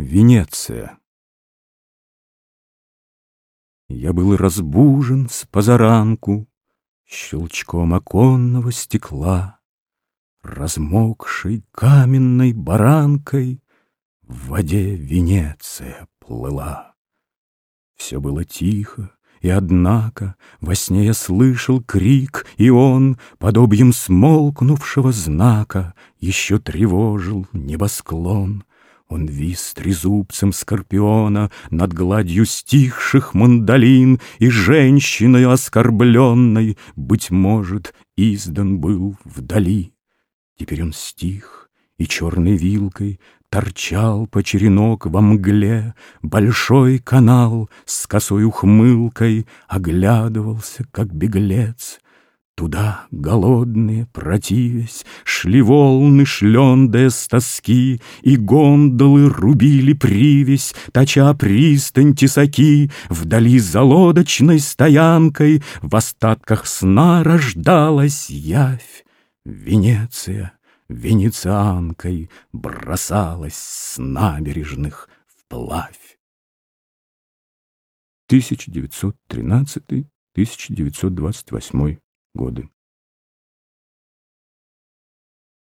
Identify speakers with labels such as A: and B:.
A: Венеция Я был разбужен с позаранку Щелчком оконного стекла, Размокшей каменной баранкой В воде Венеция плыла. Все было тихо, и однако во сне я слышал крик, И он, подобием смолкнувшего знака, Еще тревожил небосклон. Он вис трезубцем скорпиона Над гладью стихших мандолин, И женщиной оскорбленной, Быть может, издан был вдали. Теперь он стих, и черной вилкой Торчал по черенок во мгле Большой канал с косой ухмылкой Оглядывался, как беглец. Туда, голодные, противясь, Шли волны, шлендая с тоски, И гондолы рубили привязь, Точа пристань тесаки, Вдали за лодочной стоянкой В остатках сна рождалась явь. Венеция венецианкой бросалась с набережных вплавь. 1913-1928 годы.